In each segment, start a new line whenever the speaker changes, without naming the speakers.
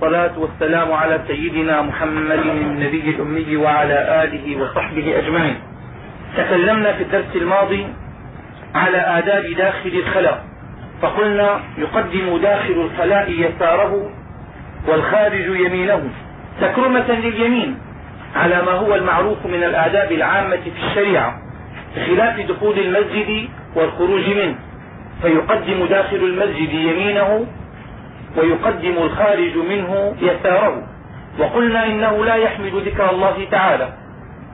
والصلاة والسلام على سيدنا محمد النبي الأمي وعلى آله وصحبه أجمعين. تكلمنا في الدرس الماضي على آداب داخل الخلاء فقلنا يقدم داخل الخلاء يساره والخارج يمينه. تكرمة لليمين على ما هو المعروف من الآداب العامة في الشريعة بخلاف دخول المسجد والخروج منه. فيقدم داخل المسجد يمينه ويقدم الخارج منه يساره. وقلنا إنه لا يحمد ذكر الله تعالى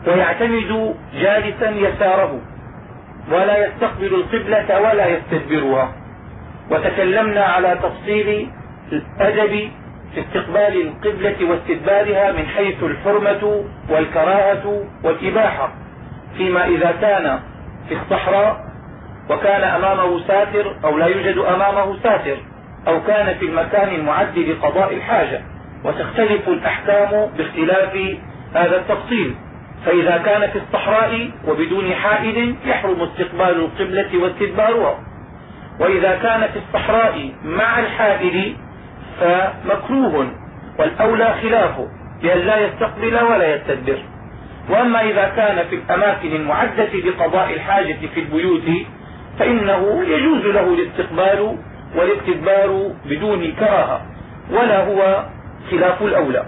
ويعتمد جالسا يساره ولا يستقبل القبلة ولا يستدبرها. وتكلمنا على تفصيل الأدب في استقبال القبلة واستدبارها من حيث الحرمة والكراهة والإباحة. فيما إذا كان في الصحراء وكان أمامه ساتر أو لا يوجد أمامه ساتر. أو كان في المكان المعد لقضاء الحاجة وتختلف الأحكام باختلاف هذا التفصيل. فإذا كان في الصحراء وبدون حائل يحرم استقبال القبلة واستدبارها. وإذا كان في الصحراء مع الحائل فمكروه والأولى خلافه بأن لا يستقبل ولا يستدبر. وأما إذا كان في الأماكن المعدة لقضاء الحاجة في البيوت فإنه يجوز له الاستقبال والاستدبار بدون كراهة ولا هو خلاف الأولى.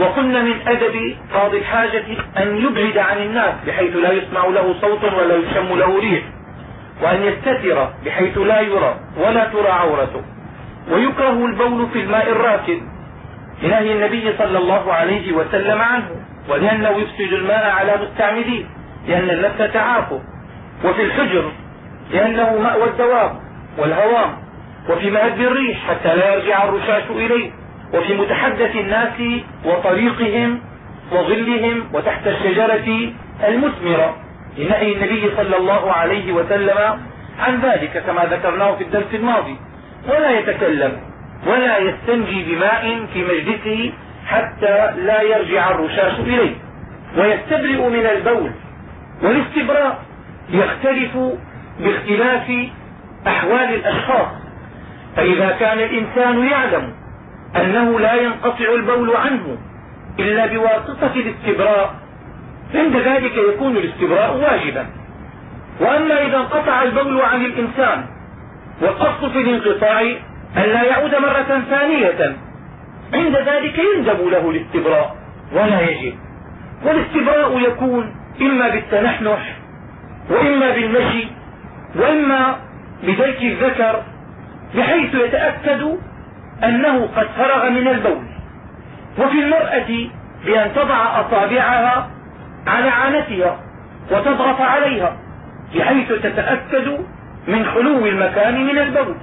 وقلنا من أدب قاضي الحاجة أن يبعد عن الناس بحيث لا يسمع له صوت ولا يشم له ريح وأن يستتر بحيث لا يرى ولا ترى عورته. ويكره البول في الماء الراكد لنهي النبي صلى الله عليه وسلم عنه ولأنه يفسد الماء على مستعمليه لأن النفس تعافه. وفي الحجر لأنه مأوى الدواب والهوام. وفي مهد الريح حتى لا يرجع الرشاش إليه. وفي متحدث الناس وطريقهم وظلهم وتحت الشجرة المثمرة. لنهي النبي صلى الله عليه وسلم عن ذلك كما ذكرناه في الدرس الماضي. ولا يتكلم ولا يستنجي بماء في مجلسه حتى لا يرجع الرشاش إليه. ويستبرئ من البول والاستبراء. يختلف باختلاف أحوال الأشخاص. فإذا كان الإنسان يعلم أنه لا ينقطع البول عنه إلا بواسطة الاستبراء عند ذلك يكون الاستبراء واجبا. وأما إذا انقطع البول عن الإنسان والقصد في الانقطاع أن لا يعود مرة ثانية عند ذلك يندب له الاستبراء ولا يجب. والاستبراء يكون إما بالتنحنح وإما بالمشي وإما بدلك الذكر بحيث يتأكد أنه قد فرغ من البول. وفي المرأة بأن تضع أصابعها على عانتها وتضغط عليها بحيث تتأكد من خلو المكان من البول.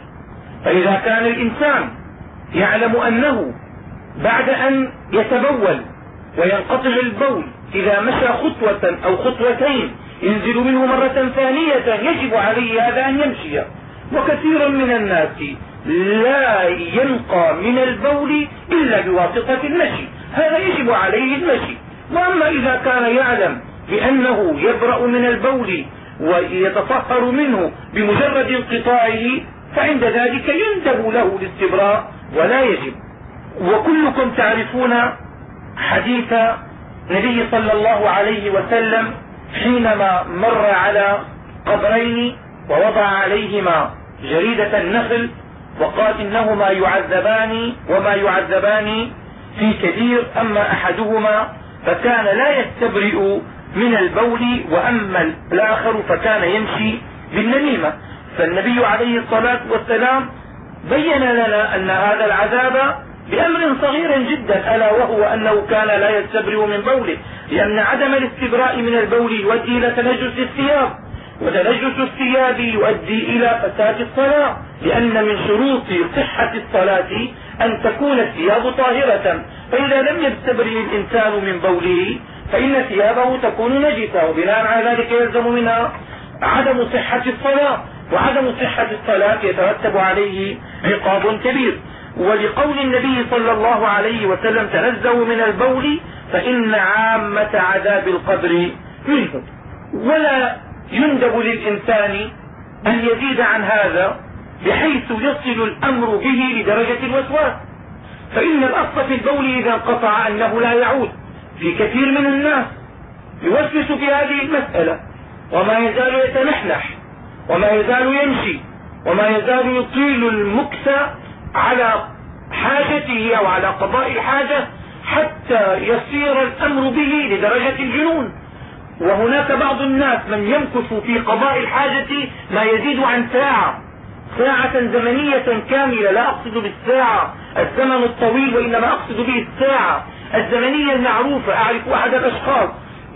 فإذا كان الإنسان يعلم أنه بعد أن يتبول وينقطع البول إذا مشى خطوة أو خطوتين ينزل منه مرة ثانية يجب عليه هذا أن يمشي. وكثير من الناس لا ينقى من البول إلا بواسطة المشي. هذا يجب عليه المشي. وأما إذا كان يعلم بأنه يبرأ من البول ويتطهر منه بمجرد انقطاعه فعند ذلك يندب له الاستبراء ولا يجب. وكلكم تعرفون حديث النبي صلى الله عليه وسلم حينما مر على قبرين ووضع عليهما جريدة النخل وقال إنهما يعذبان وما يعذبان في كثير أما أحدهما فكان لا يستبرئ من البول وأما الآخر فكان يمشي بالنميمة. فالنبي عليه الصلاة والسلام بين لنا أن هذا العذاب بأمر صغير جدا ألا وهو أنه كان لا يستبرئ من بوله لأن عدم الاستبراء من البول يؤدي إلى تنجس الثياب وتنجس الثياب يؤدي إلى فساد الصلاة لأن من شروط صحة الصلاة أن تكون الثياب طاهرة. فإذا لم يستبرئ الإنسان من بوله فإن ثيابه تكون نجسة وبناء على ذلك يلزم منها عدم صحة الصلاة. وعدم صحة الصلاة يترتب عليه عقاب كبير. ولقول النبي صلى الله عليه وسلم تنزهوا من البول فإن عامة عذاب القبر منه. ولا يندب للإنسان أن يزيد عن هذا بحيث يصل الأمر به لدرجة الوسواس. فإن الأصل في البول إذا انقطع أنه لا يعود في كثير من الناس يوسوس في هذه المسألة. وما يزال يتنحنح وما يزال يمشي وما يزال يطيل المكس على حاجته أو على قضاء الحاجة حتى يصير الأمر به لدرجة الجنون. وهناك بعض الناس من يمكث في قضاء الحاجة ما يزيد عن ساعة. ساعة زمنية كاملة لا أقصد بالساعة. الزمن الطويل وإنما أقصد به الساعة. الزمنية المعروفة أعرف أحد الأشخاص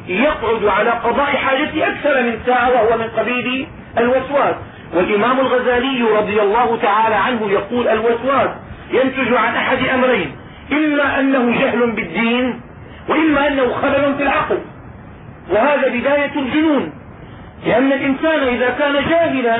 يقعد على قضاء حاجته أكثر من ساعة وهو من قبيل الوسواس. والإمام الغزالي رضي الله تعالى عنه يقول الوسواس ينتج عن أحد أمرين. إما أنه جهل بالدين وإما أنه خلل في العقل. وهذا بداية الجنون. لأن الإنسان إذا كان جاهلا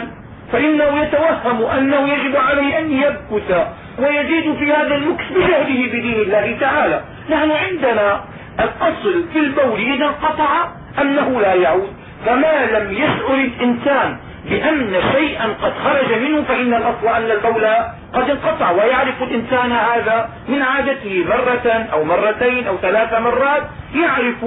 فإنه يتوهم أنه يجب عليه أن يبكت ويزيد في هذا المكس بجهله بدين الله تعالى. نحن عندنا الأصل في البول إذا انقطع أنه لا يعود. فما لم يشعر الإنسان بأن شيئا قد خرج منه فإن الأصل أن البول قد انقطع. ويعرف الإنسان هذا من عادته مرة أو مرتين أو ثلاث مرات. يعرف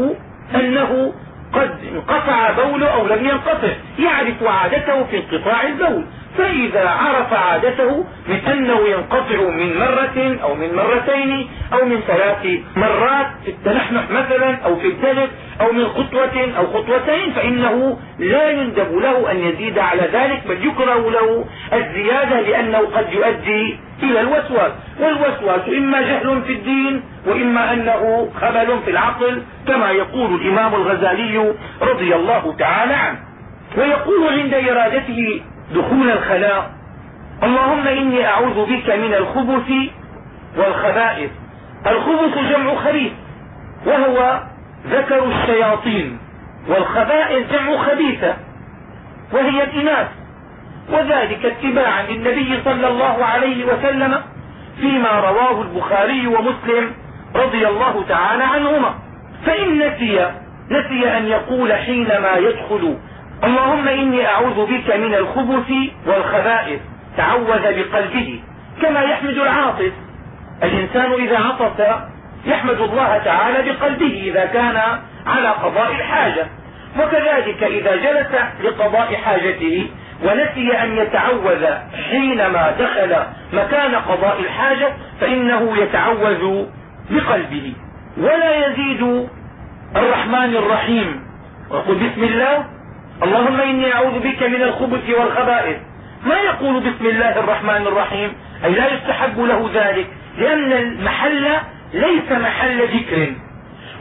أنه قد انقطع بوله أو لم ينقطع يعرف عادته في انقطاع البول. فإذا عرف عادته من أنه ينقطع من مرة أو من مرتين أو من ثلاث مرات في التنحنح مثلا أو في الدلك أو من خطوة أو خطوتين فإنه لا يندب له أن يزيد على ذلك بل يكره له الزيادة لأنه قد يؤدي إلى الوسواس. والوسواس إما جهل في الدين وإما أنه خبل في العقل كما يقول الإمام الغزالي رضي الله تعالى عنه. ويقول عند إرادته دخول الخلاء اللهم إني أعوذ بك من الخبث والخبائث. الخبث جمع خبيث وهو ذكر الشياطين. والخبائث جمع خبيثة وهي الإناث. وذلك اتباعا للنبي صلى الله عليه وسلم فيما رواه البخاري ومسلم رضي الله تعالى عنهما. فإن نسي نسي أن يقول حينما يدخل اللهم إني أعوذ بك من الخبث والخبائث تعوذ بقلبه. كما يحمد العاطف. الإنسان إذا عطف يحمد الله تعالى بقلبه إذا كان على قضاء الحاجة. وكذلك إذا جلس لقضاء حاجته ونسي أن يتعوذ حينما دخل مكان قضاء الحاجة فإنه يتعوذ بقلبه. ولا يزيد الرحمن الرحيم. وقل بسم الله. اللهم إني أعوذ بك من الخبث والخبائث. ما يقول بسم الله الرحمن الرحيم؟ أي لا يستحب له ذلك لأن المحل ليس محل ذكر.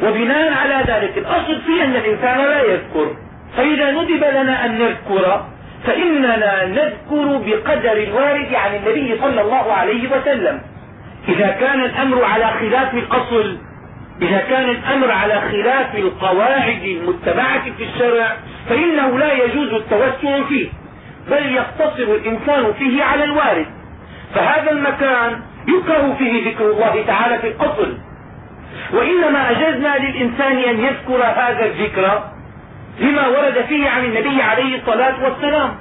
وبناء على ذلك الأصل في أن الإنسان لا يذكر. فإذا ندب لنا أن نذكر فإننا نذكر بقدر الوارد عن النبي صلى الله عليه وسلم. إذا كان الأمر على خلاف الأصل إذا كان الأمر على خلاف القواعد المتبعة في الشرع فإنه لا يجوز التوسع فيه بل يقتصر الإنسان فيه على الوارد. فهذا المكان يكره فيه ذكر الله تعالى في الأصل. وإنما أجزنا للإنسان أن يذكر هذا الذكر لما ورد فيه عن النبي عليه الصلاة والسلام.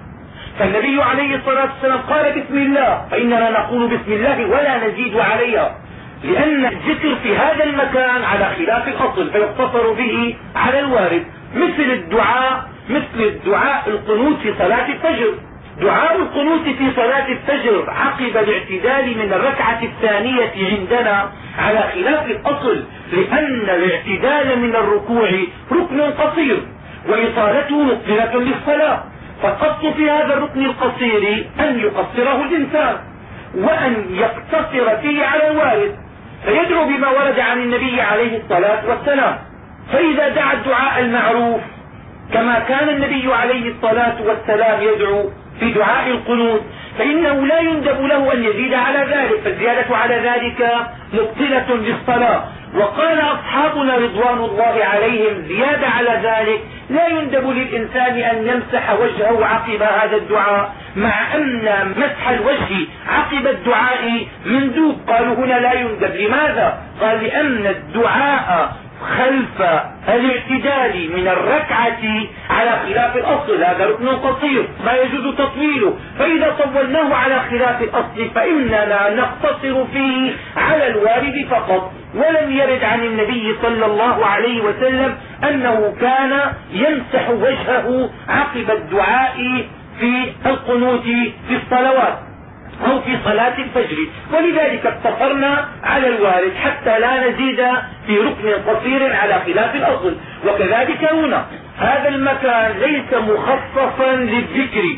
فالنبي عليه الصلاة والسلام قال بسم الله فإننا نقول بسم الله ولا نزيد عليها لأن الذكر في هذا المكان على خلاف الأصل فيقتصر به على الوارد مثل الدعاء مثل الدعاء القنوت في صلاة الفجر. دعاء القنوت في صلاة الفجر عقب الاعتدال من الركعة الثانية عندنا على خلاف الأصل لأن الاعتدال من الركوع ركن قصير وإطالته مقبلة للصلاة. فالقصد في هذا الركن القصير أن يقصره الإنسان وأن يقتصر فيه على الوارد فيدعو بما ورد عن النبي عليه الصلاة والسلام. فإذا دعا الدعاء المعروف كما كان النبي عليه الصلاة والسلام يدعو في دعاء القنوت فإنه لا يندب له أن يزيد على ذلك فالزيادة على ذلك مبطلة للصلاة. وقال أصحابنا رضوان الله عليهم زيادة على ذلك لا يندب للإنسان أن يمسح وجهه عقب هذا الدعاء مع أن مسح الوجه عقب الدعاء مندوب قالوا هنا لا يندب. لماذا؟ قال لأن الدعاء خلف الاعتدال من الركعة على خلاف الأصل. هذا ركن قصير ما يجوز تطويله. فإذا طولناه على خلاف الأصل فإننا نقتصر فيه على الوارد فقط. ولم يرد عن النبي صلى الله عليه وسلم أنه كان يمسح وجهه عقب الدعاء في القنوت في الصلوات. أو في صلاة الفجر. ولذلك اقتصرنا على الوارد حتى لا نزيد في ركن قصير على خلاف الأصل. وكذلك هنا هذا المكان ليس مخصصا للذكر.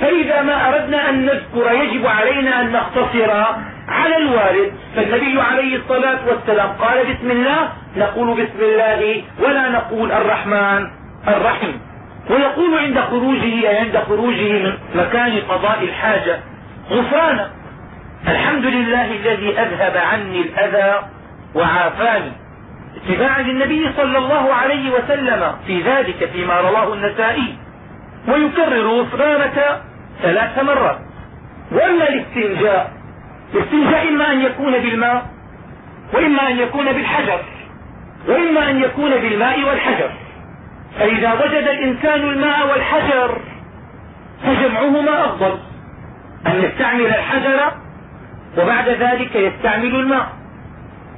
فإذا ما أردنا أن نذكر يجب علينا أن نقتصر على الوارد. فالنبي عليه الصلاة والسلام قال بسم الله نقول بسم الله ولا نقول الرحمن الرحيم. ويقول عند خروجه عند خروجه من مكان قضاء الحاجة. غفرانا. الحمد لله الذي أذهب عني الأذى وعافاني. اتباعا للنبي صلى الله عليه وسلم في ذلك فيما رواه النسائي. ويكرر غفرانك ثلاث مرات. وأما الاستنجاء الاستنجاء إما أن يكون بالماء وإما أن يكون بالحجر وإما أن يكون بالماء والحجر. فإذا وجد الإنسان الماء والحجر فجمعهما أفضل. أن يستعمل الحجر وبعد ذلك يستعمل الماء.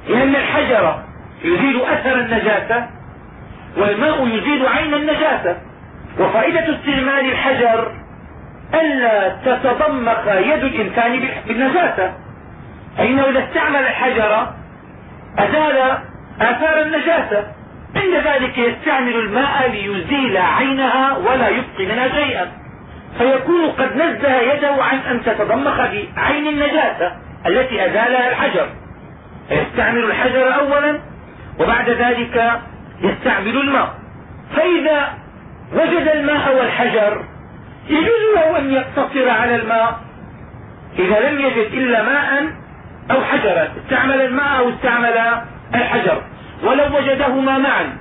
لأن الحجر يزيل أثر النجاسة والماء يزيل عين النجاسة. وفائدة استعمال الحجر ألا تتضمخ يد الإنسان بالنجاسة. فإنه إذا استعمل الحجر أزال آثار النجاسة. عند ذلك يستعمل الماء ليزيل عينها ولا يبقي منها شيئا. فيكون قد نزه يده عن أن تتضمخ بعين النجاسة التي أزالها الحجر. فيستعمل الحجر أولا وبعد ذلك يستعمل الماء. فإذا وجد الماء والحجر يجوز له أن يقتصر على الماء. إذا لم يجد إلا ماء أو حجرا استعمل الماء أو استعمل الحجر. ولو وجدهما معا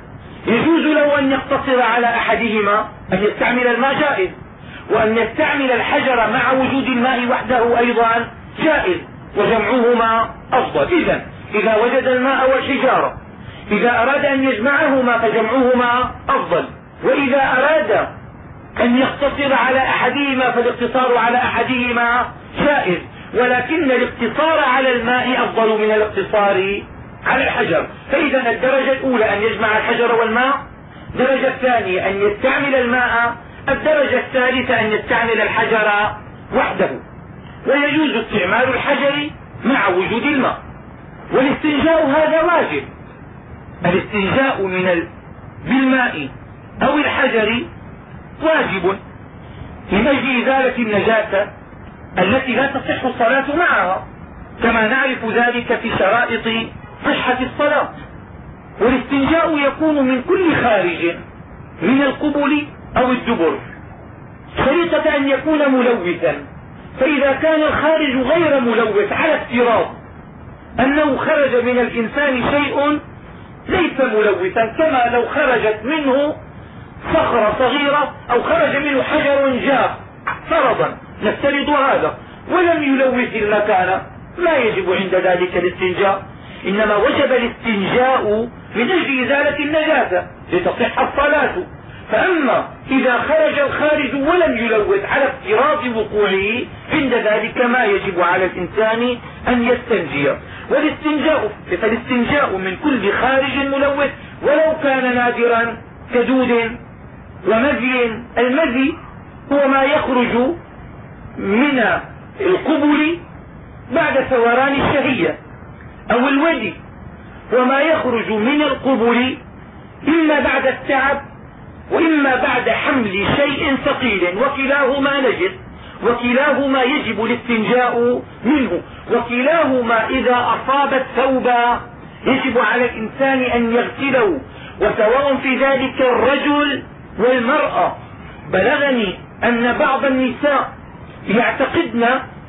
يجوز له أن يقتصر على أحدهما أن يستعمل الماء جائز. وأن يستعمل الحجر مع وجود الماء وحده أيضا جائز وجمعهما أفضل. إذا إذا وجد الماء والحجارة إذا أراد أن يجمعهما فجمعهما أفضل. وإذا أراد أن يقتصر على أحدهما فالاقتصار على أحدهما جائز. ولكن الاقتصار على الماء أفضل من الاقتصار على الحجر. فإذا الدرجة الأولى أن يجمع الحجر والماء الدرجة الثانية أن يستعمل الماء الدرجة الثالثة أن يستعمل الحجر وحده ويجوز استعمال الحجر مع وجود الماء. والاستنجاء هذا واجب. الاستنجاء من ال... بالماء أو الحجر واجب. من أجل إزالة النجاسة التي لا تصح الصلاة معها. كما نعرف ذلك في شرائط صحة الصلاة. والاستنجاء يكون من كل خارج من القبل أو الدبر. شريطة أن يكون ملوثا. فإذا كان الخارج غير ملوث على افتراض أنه خرج من الإنسان شيء ليس ملوثا كما لو خرجت منه صخرة صغيرة أو خرج منه حجر جاف فرضا. نفترض هذا. ولم يلوث المكان. ما يجب عند ذلك الاستنجاء. إنما وجب الاستنجاء من أجل إزالة النجاسة. لتصح الصلاة. فأما إذا خرج الخارج ولم يلوث على افتراض وقوعه عند ذلك ما يجب على الإنسان أن يستنجي والاستنجاء فالاستنجاء من كل خارج ملوث. ولو كان نادرا كدود ومذي. المذي هو ما يخرج من القبل بعد ثوران الشهية. أو الودي وما يخرج من القبل إما بعد التعب وإما بعد حمل شيء ثقيل وكلاهما نجس وكلاهما يجب الاستنجاء منه وكلاهما إذا أصاب الثوب يجب على الإنسان أن يغسله وسواء في ذلك الرجل والمرأة. بلغني أن بعض النساء يعتقدن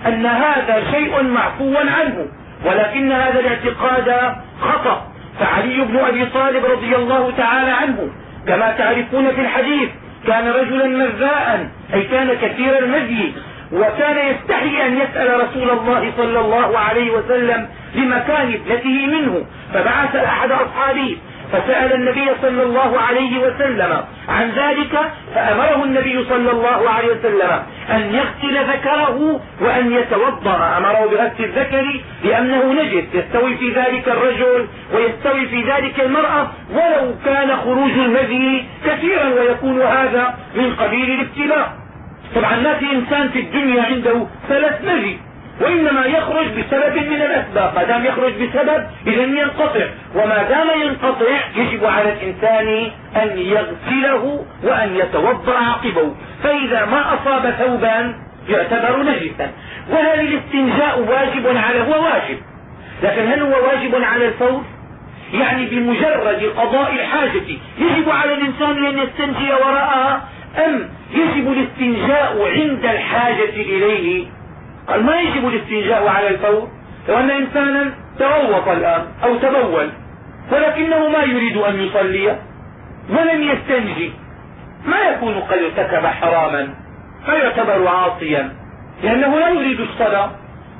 أن هذا شيء معفوا عنه ولكن هذا الاعتقاد خطأ. فعلي بن أبي طالب رضي الله تعالى عنه كما تعرفون في الحديث كان رجلا مذاء أي كان كثير المزي وكان يستحي أن يسأل رسول الله صلى الله عليه وسلم لمكان ابنته منه فبعث أحد أصحابه. فسأل النبي صلى الله عليه وسلم عن ذلك فأمره النبي صلى الله عليه وسلم أن يغسل ذكره وأن يتوضأ. أمره بغسل الذكر لأنه نجس يستوي في ذلك الرجل ويستوي في ذلك المرأة ولو كان خروج المذي كثيرا ويكون هذا من قبيل الابتلاء. طبعا ما في إنسان في الدنيا عنده ثلاث مذي. وإنما يخرج بسبب من الأسباب. ما دام يخرج بسبب إذا ينقطع. وما دام ينقطع يجب على الإنسان أن يغسله وأن يتوضأ عقبه. فإذا ما أصاب ثوبا يعتبر نجسا. وهل الاستنجاء واجب على هو واجب. لكن هل هو واجب على الفور؟ يعني بمجرد قضاء الحاجة. يجب على الإنسان أن يستنجي وراءها أم يجب الاستنجاء عند الحاجة إليه؟ قال ما يجب الاستنجاء على الفور لو أن إنسانا تغوط الآن أو تبول ولكنه ما يريد أن يصلي ولم يستنجي ما يكون قد ارتكب حراما فيعتبر عاصيا لأنه لا يريد الصلاة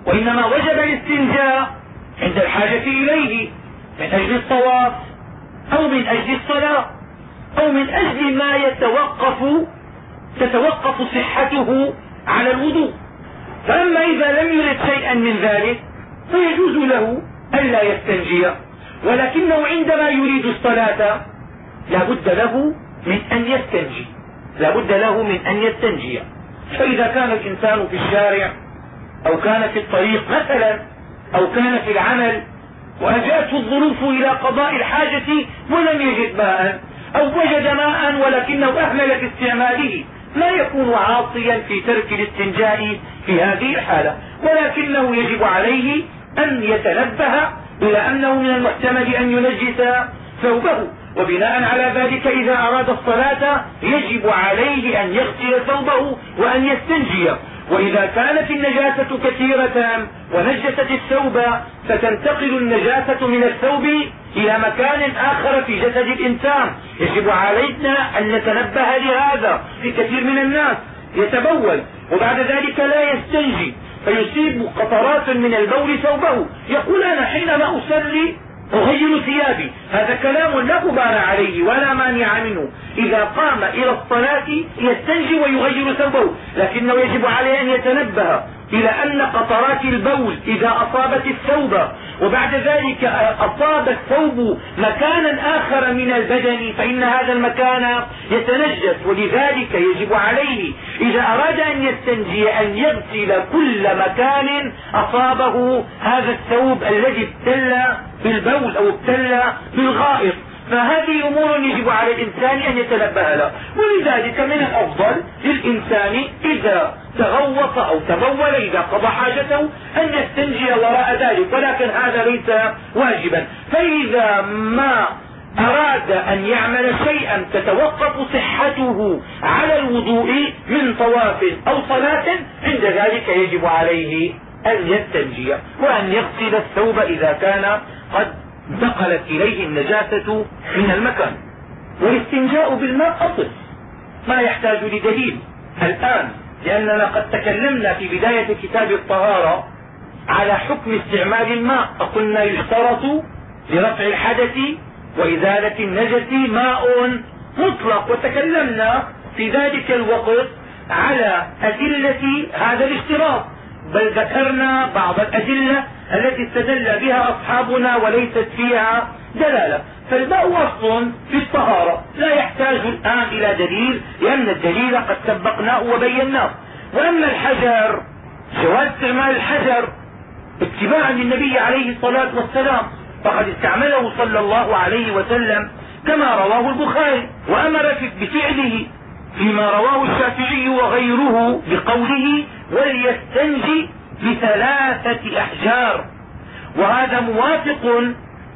وإنما وجب الاستنجاء عند الحاجة إليه من أجل الطواف أو من أجل الصلاة أو من أجل ما يتوقف تتوقف صحته على الوضوء. فأما إذا لم يرد شيئا من ذلك فيجوز له ألا يستنجي. ولكنه عندما يريد الصلاة لا بد له من أن يستنجي. لا بد له من أن يستنجي. فإذا كان الإنسان في الشارع أو كان في الطريق مثلا أو كان في العمل وأجاءته الظروف إلى قضاء الحاجة ولم يجد ماء أو وجد ماء ولكنه أهمل في استعماله. لا يكون عاصيا في ترك الاستنجاء في هذه الحالة ولكنه يجب عليه أن يتنبه إلى أنه من المحتمل أن ينجس ثوبه. وبناء على ذلك إذا أراد الصلاة يجب عليه أن يغسل ثوبه وأن يستنجي وإذا كانت النجاسة كثيرة ونجست الثوب فتنتقل النجاسة من الثوب إلى مكان آخر في جسد الإنسان. يجب علينا أن نتنبه لهذا في كثير من الناس. يتبول وبعد ذلك لا يستنجي فيصيب قطرات من البول ثوبه. يقول أنا حينما أصلي أغير ثيابي. هذا كلام لا غبار عليه ولا مانع منه. إذا قام إلى الصلاة يستنجي ويغير ثوبه لكنه يجب عليه أن يتنبه إلى أن قطرات البول إذا أصابت الثوب. وبعد ذلك أصاب الثوب مكانا آخر من البدن فإن هذا المكان يتنجس. ولذلك يجب عليه إذا أراد أن يستنجي أن يغسل كل مكان أصابه هذا الثوب الذي ابتل بالبول أو ابتل بالغائط. فهذه أمور يجب على الإنسان أن يتنبه لها. ولذلك من الأفضل للإنسان إذا تغوط أو تبول إذا قضى حاجته أن يستنجي وراء ذلك. ولكن هذا ليس واجبا. فإذا ما أراد أن يعمل شيئا تتوقف صحته على الوضوء من طواف أو صلاة عند ذلك يجب عليه أن يستنجي وأن يغسل الثوب إذا كان قد انتقلت إليه النجاسة من المكان والاستنجاء بالماء أصل ما يحتاج لدليل. الآن لأننا قد تكلمنا في بداية كتاب الطهارة على حكم استعمال الماء فقلنا يشترط لرفع الحدث وإزالة النجس ماء مطلق وتكلمنا في ذلك الوقت على أدلة هذا الاشتراط. بل ذكرنا بعض الأدلة التي استدل بها أصحابنا وليست فيها دلالة. فالماء اصل في الطهارة. لا يحتاج الآن إلى دليل لأن الدليل قد سبقناه وبيناه. وأما الحجر جواز استعمال الحجر اتباعا للنبي عليه الصلاة والسلام فقد استعمله صلى الله عليه وسلم كما رواه البخاري وأمر بفعله فيما رواه الشافعي وغيره بقوله وليستنجي بثلاثة أحجار. وهذا موافق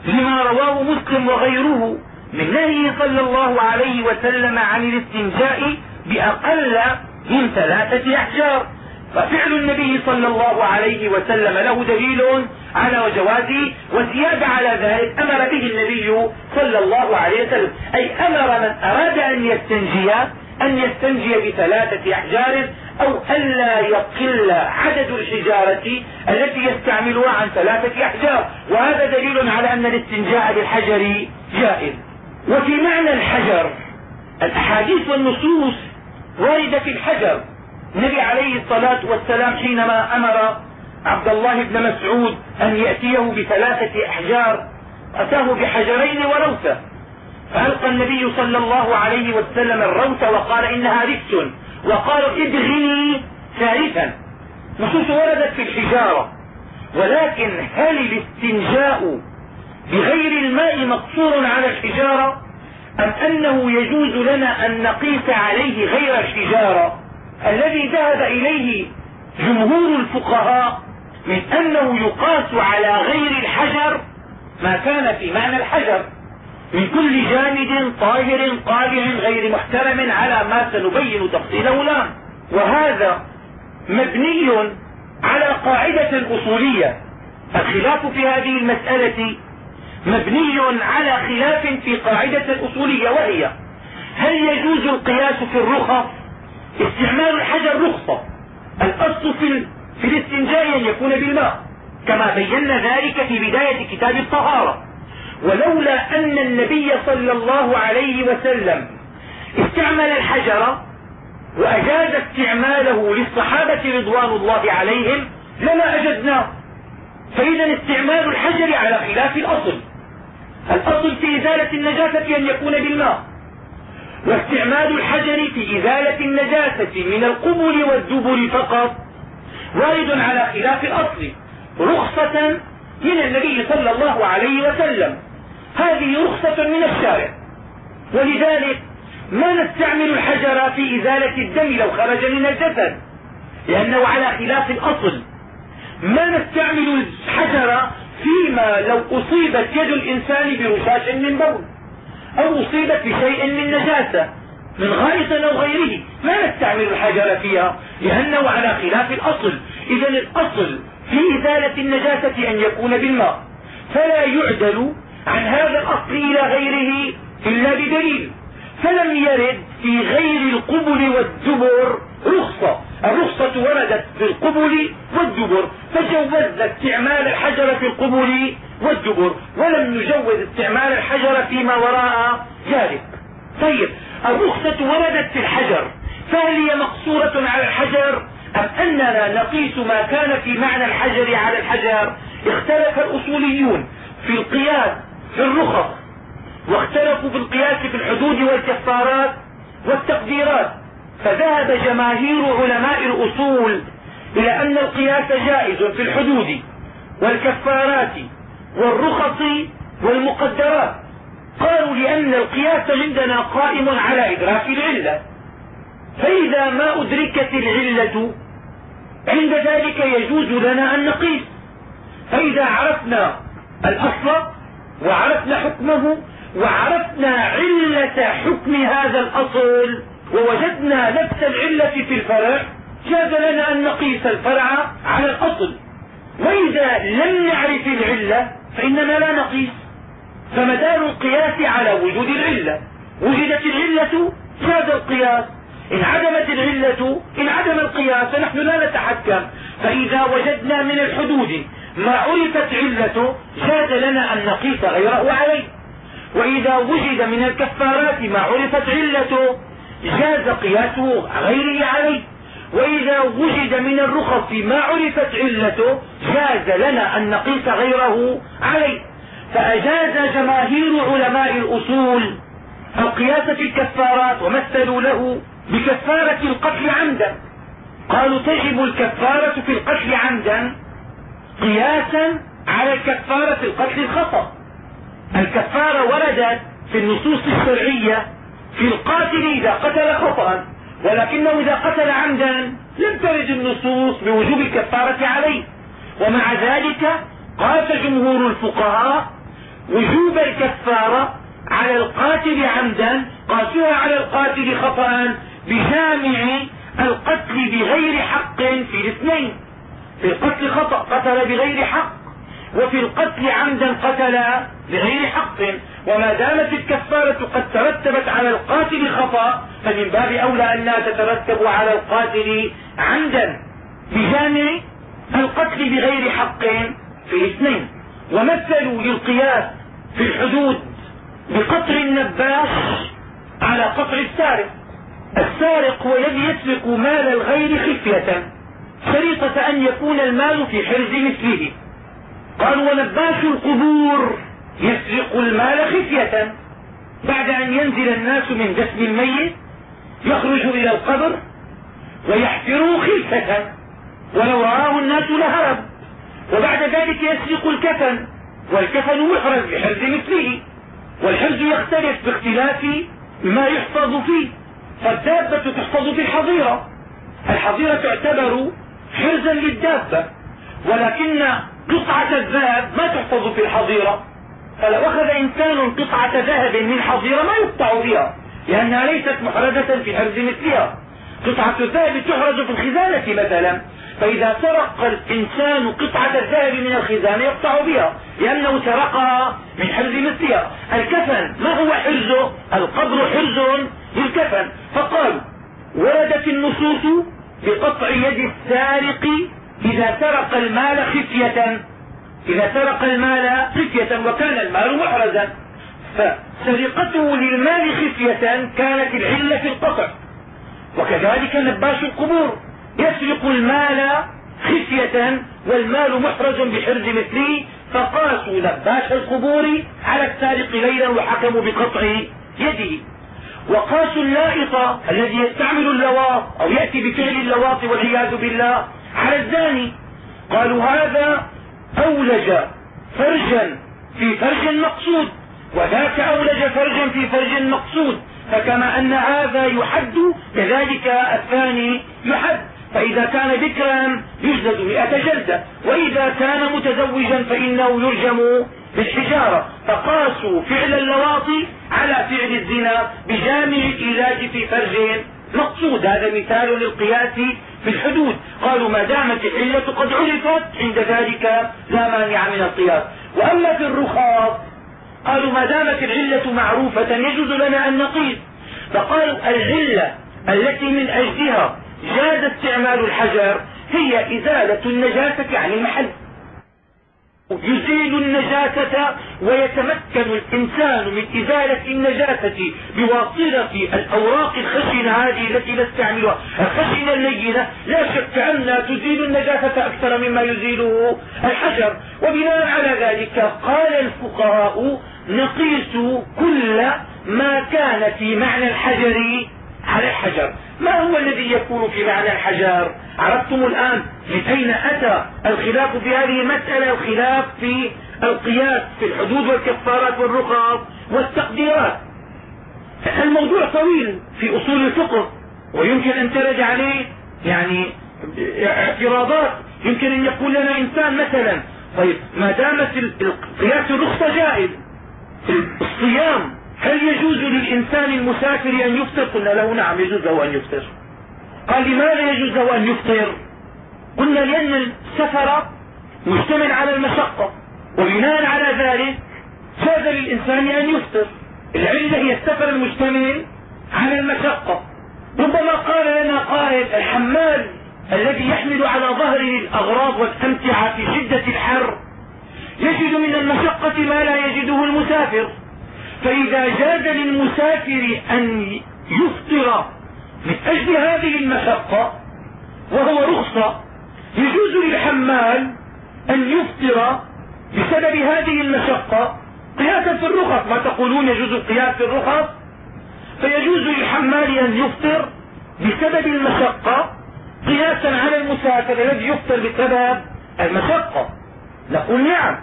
لما رواه مسلم وغيره من نهيه صلى الله عليه وسلم عن الاستنجاء بأقل من ثلاثة أحجار. ففعل النبي صلى الله عليه وسلم له دليل على جوازه وزيادة على ذلك أمر به النبي صلى الله عليه وسلم. أي أمر من أراد أن يستنجي أن يستنجي بثلاثة أحجار أو ألا يقل عدد الحجارة التي يستعملها عن ثلاثة أحجار. وهذا دليل على أن الاستنجاء بالحجر جائز. وفي معنى الحجر الأحاديث والنصوص واردة في الحجر. النبي عليه الصلاة والسلام حينما أمر عبد الله بن مسعود أن يأتيه بثلاثة أحجار أتاه بحجرين وروثة. فألقى النبي صلى الله عليه وسلم الروث وقال إنها رجس. وقالوا ابغني ثالثا. نصوص وردت في الحجارة. ولكن هل الاستنجاء بغير الماء مقصور على الحجارة؟ أم أنه يجوز لنا أن نقيس عليه غير الحجارة؟ الذي ذهب إليه جمهور الفقهاء من أنه يقاس على غير الحجر ما كان في معنى الحجر. من كل جامد طاهر قابع غير محترم على ما سنبين تفصيله الان وهذا مبني على قاعدة أصولية الخلاف في هذه المسألة مبني على خلاف في قاعدة أصولية وهي هل يجوز القياس في الرخص؟ استعمال الحجر رخصة الأصل في, في الاستنجاء أن يكون بالماء. كما بينا ذلك في بداية كتاب الطهارة. ولولا أن النبي صلى الله عليه وسلم استعمل الحجر وأجاز استعماله للصحابة رضوان الله عليهم لما أجدناه فإذا استعمال الحجر على خلاف الأصل. الأصل في إزالة النجاسة أن يكون بالماء. واستعمال الحجر في إزالة النجاسة من القبل والدبر فقط وارد على خلاف الأصل رخصة من النبي صلى الله عليه وسلم. هذه رخصة من الشارع. ولذلك ما نستعمل الحجر في إزالة الدم لو خرج من الجسد لأنه على خلاف الأصل. ما نستعمل الحجر فيما لو أصيبت يد الإنسان برشاش من بول أو أصيبت بشيء من نجاسة من غائط أو غيره. ما نستعمل الحجر فيها لأنه على خلاف الأصل. إذا الأصل في إزالة النجاسة أن يكون بالماء. فلا يعدل عن هذا الأصل إلى غيره إلا بدليل. فلم يرد في غير القبل والدبر رخصة. الرخصة وردت في القبل والدبر. فجوزنا استعمال الحجر في القبل والدبر. ولم نجوز استعمال الحجر فيما وراء ذلك. طيب الرخصة وردت في الحجر. فهل هي مقصورة على الحجر؟ أم أننا نقيس ما كان في معنى الحجر على الحجر؟ اختلف الأصوليون في القياس في الرخص واختلفوا في القياس في الحدود والكفارات والتقديرات. فذهب جماهير علماء الأصول إلى أن القياس جائز في الحدود والكفارات والرخص والمقدرات. قالوا لأن القياس عندنا قائم على إدراك العلة. فإذا ما أدركت العلة عند ذلك يجوز لنا أن نقيس. فإذا عرفنا الأصل وعرفنا حكمه وعرفنا علة حكم هذا الأصل ووجدنا نفس العلة في الفرع جاز لنا أن نقيس الفرع على الأصل. وإذا لم نعرف العلة فإننا لا نقيس. فمدار القياس على وجود العلة. وجدت العلة جاز القياس. إن عدمت العلة إن عدم القياس فنحن لا نتحكم. فإذا وجدنا من الحدود ما عرفت علته جاز لنا أن نقيس غيره عليه وإذا وجد من الكفارات ما عرفت علته جاز قياس غيره عليه. وإذا وجد من الرخص ما عرفت علته جاز لنا أن نقيس غيره عليه. فأجاز جماهير علماء الأصول القياس في الكفارات ومثلوا له بكفارة القتل عمدا. قالوا تجب الكفارة في القتل عمدا قياسا على الكفارة في القتل الخطأ. الكفارة وردت في النصوص الشرعية في القاتل إذا قتل خطأ ولكنه إذا قتل عمدا لم ترد النصوص بوجوب الكفارة عليه. ومع ذلك قاس جمهور الفقهاء وجوب الكفارة على القاتل عمدا قاسوها على القاتل خطأ بجامع القتل بغير حق في الاثنين. في القتل خطأ قتل بغير حق. وفي القتل عمدا قتل بغير حق. وما دامت الكفارة قد ترتبت على القاتل خطأ فمن باب أولى أنها تترتب على القاتل عمدا. بجامع القتل بغير حق في اثنين. ومثلوا للقياس في الحدود بقطر النباش على قطع السارق. السارق هو الذي يسرق مال الغير خفية. شريطة أن يكون المال في حرز مثله. قالوا ونباش القبور يسرق المال خفية. بعد أن ينزل الناس من جسم الميت يخرج إلى القبر ويحفر خفة ولو رآه الناس لهرب. وبعد ذلك يسرق الكفن. والكفن محرز بحرز مثله. والحرز يختلف باختلاف ما يحفظ فيه. فالدابة تحفظ في الحظيرة. الحظيرة تعتبر حرزا للدابة. ولكن قطعة الذهب ما تحفظ في الحظيرة. فلو أخذ إنسان قطعة ذهب من حظيرة ما يقطع بها لأنها ليست محرزة في حرز مثلها. قطعة الذهب تحرز في الخزانة مثلا. فإذا سرق الإنسان قطعة الذهب من الخزانة يقطع بها لأنه سرقها من حرز مثلها. الكفن ما هو حرزه؟ القبر حرز للكفن. فقال وردت النصوص بقطع يد السارق إذا سرق المال خفية. إذا سرق المال خفية وكان المال محرزا. فسرقته للمال خفية كانت العلة في القطع. وكذلك نباش القبور. يسرق المال خفية والمال محرز بحرز مثله. فقاسوا لباس القبور على السارق ليلا وحكموا بقطع يده. وقاسوا اللائط الذي يستعمل اللواط أو يأتي بفعل اللواط والعياذ بالله. على الزاني قالوا هذا أولج فرجا في فرج مقصود وذاك أولج فرجا في فرج مقصود. فكما أن هذا يحد كذلك الثاني يحد. فإذا كان بكرا يجلد مئة جلدة وإذا كان متزوجا فإنه يرجم بالحجارة فقاسوا فعل اللواطي على فعل الزنا بجامع العلاج في فرج. مقصود هذا مثال للقياس في الحدود قالوا ما دامت العلة قد عرفت عند ذلك لا مانع من القياس. وأما في الرخاص قالوا ما دامت العلة معروفة يجوز لنا أن نقيس. فقالوا العلة التي من أجلها جاز استعمال الحجر هي إزالة النجاسة عن المحل. يزيل النجاسة ويتمكن الإنسان من إزالة النجاسة بواسطة الأوراق الخشنة هذه التي نستعملها الخشنة اللينة لا شك أنها تزيل النجاسة أكثر مما يزيله الحجر. وبناء على ذلك قال الفقهاء نقيس كل ما كان في معنى الحجر على الحجر. ما هو الذي يكون في معنى الحجر؟ عرفتم الآن من أين أتى الخلاف في هذه المسألة الخلاف في القياس في الحدود والكفارات والرخص والتقديرات. الموضوع طويل في أصول الفقه ويمكن أن ترد عليه يعني اعتراضات. يمكن أن يقول لنا إنسان مثلا طيب ما دامت القياس الرخصة جائز الصيام هل يجوز للإنسان المسافر أن يفطر؟ قلنا له نعم يجوز له أن يفطر. قال لماذا يجوز له أن يفطر؟ قلنا لأن السفر مشتمل على المشقة وبناء على ذلك جاز للإنسان أن يفطر. العلة هي السفر المشتمل على المشقة. ربما قال لنا قائل الحمال الذي يحمل على ظهره الأغراض والأمتعة في شدة الحر يجد من المشقة ما لا يجده المسافر. فإذا جاز للمسافر أن يفطر من أجل هذه المشقة وهو رخصة يجوز للحمال أن يفطر بسبب هذه المشقة قياسا في الرخص ما تقولون يجوز القياس في الرخص؟ فيجوز للحمال أن يفطر بسبب المشقة قياسا على المسافر الذي يفطر بسبب المشقة نقول نعم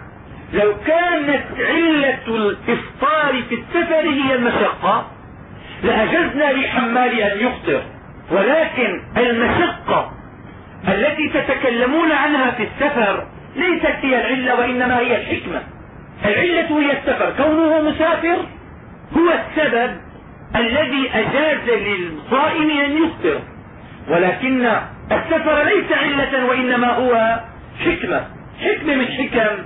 لو كانت علة الإفطار في السفر هي المشقة لأجزنا للحمال أن يفطر ولكن المشقة التي تتكلمون عنها في السفر ليست هي العلة وإنما هي الحكمة. العلة هي السفر. كونه مسافر هو السبب الذي أجاز للصائم أن يفطر ولكن السفر ليس علة وإنما هو حكمة. حكمة من حكم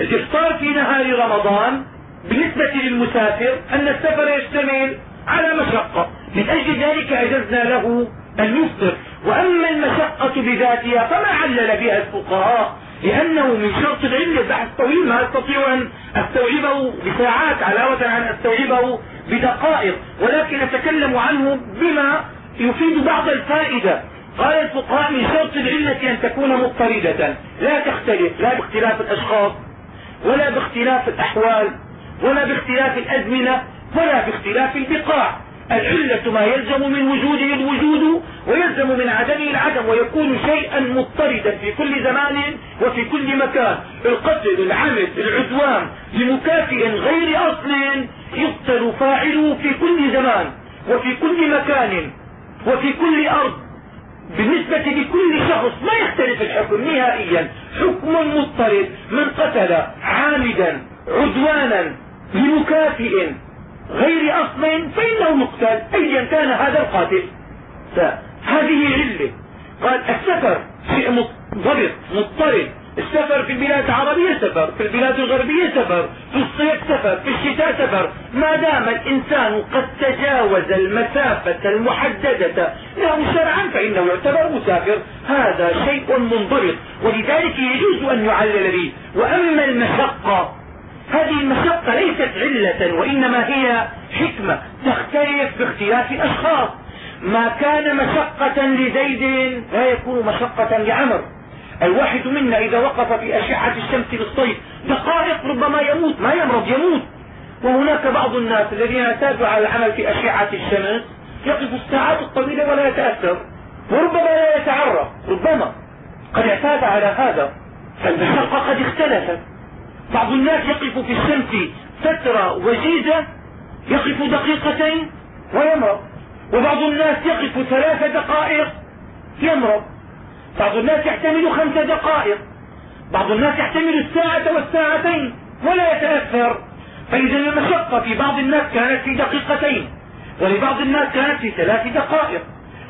الإفطار في نهار رمضان بالنسبة للمسافر أن السفر يشتمل على مشقة من أجل ذلك أجزنا له أن يفطر وأما المشقة بذاتها فما علل بها الفقهاء لأنه من شرط العلة بحث طويل ما أستطيع أن أستوعبه بساعات علاوة عن أستوعبه بدقائق. ولكن أتكلم عنه بما يفيد بعض الفائدة. قال الفقهاء من شرط العلة أن تكون مضطردة. لا تختلف لا باختلاف الأشخاص ولا باختلاف الأحوال ولا باختلاف الأزمنة. ولا باختلاف البقاع. العلة ما يلزم من وجوده الوجود ويلزم من عدمه العدم ويكون شيئا مضطردا في كل زمان وفي كل مكان. القتل العمد العدوان لمكافئ غير أصل يقتل فاعله في كل زمان وفي كل مكان وفي كل أرض. بالنسبة لكل شخص ما يختلف الحكم نهائيا. حكم مضطرد. من قتل عامدا عدوانا لمكافئ غير أصل فإنه يقتل أيا كان هذا القاتل. فهذه علة قال السفر شيء منضبط مضطرب. السفر في البلاد العربية سفر في البلاد الغربية سفر في الصيف سفر في الشتاء سفر. ما دام الإنسان قد تجاوز المسافة المحددة له شرعا فإنه يعتبر مسافر. هذا شيء منضبط ولذلك يجوز أن يعلل به وأما المشقة هذه المشقة ليست علة وإنما هي حكمة تختلف باختلاف الأشخاص ما كان مشقة لزيد لا يكون مشقة لعمر. الواحد منا إذا وقف في أشعة الشمس بالصيف دقائق ربما يموت ما يمرض يموت. وهناك بعض الناس الذين اعتادوا على العمل في أشعة الشمس يقف الساعات الطويلة ولا يتأثر. وربما لا يتعرف ربما قد اعتاد على هذا. فالمشقة قد اختلفت. بعض الناس يقف في الشمس فترة وجيزة يقف دقيقتين ويمرض. وبعض الناس يقف ثلاث دقائق يمرض. بعض الناس يحتمل خمس دقائق. بعض الناس يحتمل الساعة والساعتين ولا يتأثر. فإذا المشقة في بعض الناس كانت في دقيقتين ولبعض الناس كانت في ثلاث دقائق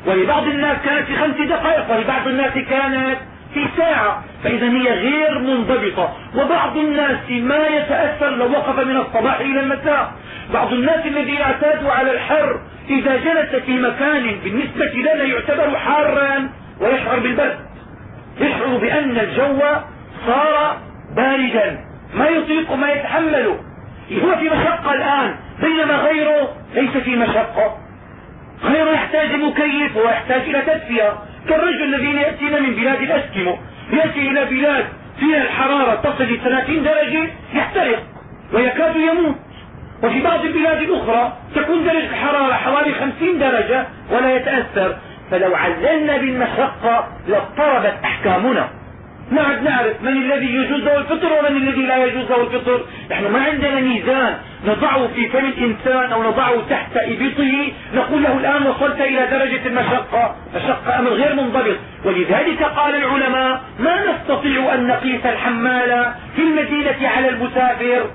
ولبعض الناس كانت في خمس دقائق ولبعض الناس كانت في ساعة فإذا هي غير منضبطة. وبعض الناس ما يتأثر لو وقف من الصباح إلى المساء. بعض الناس الذين اعتادوا على الحر إذا جلس في مكان بالنسبة لنا يعتبر حارا ويشعر بالبرد. يشعر بأن الجو صار باردا ما يطيق ما يتحمله هو في مشقة الآن. بينما غيره ليس في مشقة. غيره يحتاج مكيف ويحتاج إلى تدفئة كالرجل الذين يأتين من بلاد الأسكيمو يأتي إلى بلاد فيها الحرارة تصل ل 30 درجة يحترق ويكاد يموت. وفي بعض البلاد الأخرى تكون درجة الحرارة حوالي 50 درجة ولا يتأثر. فلو عللنا بالمشقة لاضطربت أحكامنا. نعد نعرف من الذي يجوز له الفطر ومن الذي لا يجوز له الفطر. نحن ما عندنا ميزان. نضعه في فم الإنسان أو نضعه تحت إبطه. نقول له الآن وصلت إلى درجة المشقة. مشقة أمر غير منضبط. ولذلك قال العلماء ما نستطيع أن نقيس الحمال في المدينة على المسافر.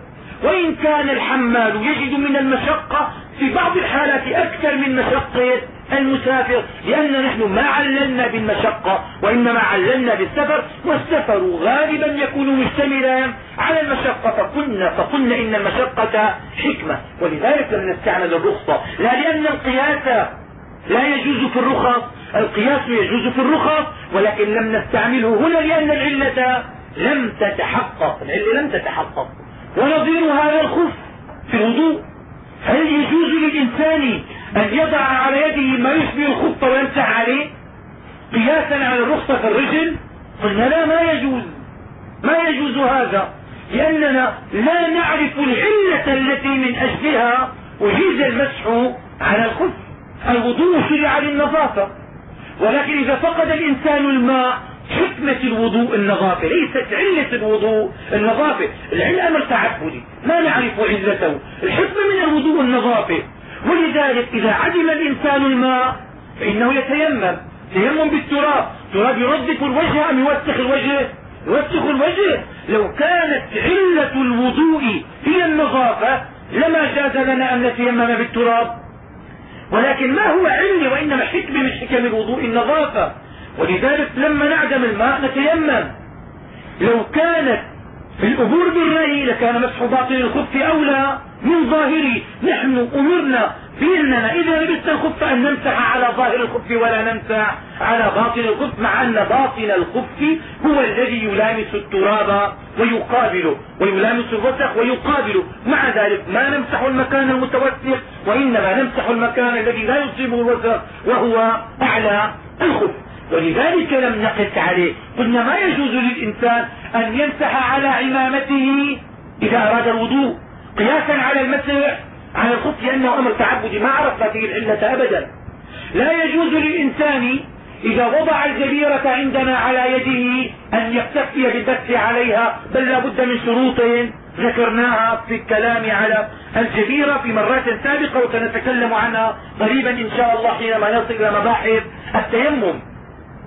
وإن كان الحمال يجد من المشقة في بعض الحالات أكثر من مشقة. المسافر لأن نحن ما عللنا بالمشقة وإنما عللنا بالسفر والسفر غالبا يكون مشتملا على المشقة. فقلنا, فقلنا إن المشقة حكمة ولذلك لم نستعمل الرخصة. لا لأن القياس لا يجوز في الرخص. القياس يجوز في الرخص ولكن لم نستعمله هنا لأن العلة لم تتحقق. العلة لم تتحقق. ونظير هذا الخف في الوضوء. هل يجوز للإنسان أن يضع على يده ما يشبه الخط ويمسح عليه قياسا على الرخصة في الرجل. قلنا لا ما يجوز. ما يجوز هذا؟ لأننا لا نعرف العلة التي من أجلها أجيز المسح على الخف الوضوء شرع للنظافة. ولكن إذا فقد الإنسان الماء حكمة الوضوء النظافة ليست علة الوضوء النظافة. العلة أمر تعبدي ما نعرف علته. الحكمة من الوضوء النظافة. ولذلك إذا عدم الإنسان الماء فإنه يتيمم. تيمم بالتراب. تراب يرضف الوجه أم يوسخ الوجه؟ يوسخ الوجه. لو كانت علة الوضوء هي النظافة لما جاز لنا أن نتيمم بالتراب. ولكن ما هو علم وإنما حكم من حكم الوضوء النظافة. ولذلك لما نعدم الماء نتيمم. لو كانت في الأبور بالرأي لكان مسح باطن الخف أولى من ظاهره نحن أمرنا بأننا إذا لبسنا الخف أن نمسح على ظاهر الخف ولا نمسح على باطن الخف مع أن باطن الخف هو الذي يلامس التراب ويقابله ويلامس الوسخ ويقابله. مع ذلك ما نمسح المكان المتوسخ وإنما نمسح المكان الذي لا يصيبه الوسخ وهو أعلى الخف ولذلك لم نقس عليه. قلنا ما يجوز للإنسان أن يمسح على عمامته إذا أراد الوضوء. قياسا على المسح على الخف لأنه أمر تعبدي. ما عرفنا فيه العلة أبدا. لا يجوز للإنسان إذا وضع الجبيرة عندنا على يده أن يكتفي بالبث عليها بل لا بد من شروط ذكرناها في الكلام على الجبيرة في مرات سابقة وسنتكلم عنها قريبا إن شاء الله حينما نصل إلى مباحث التيمم.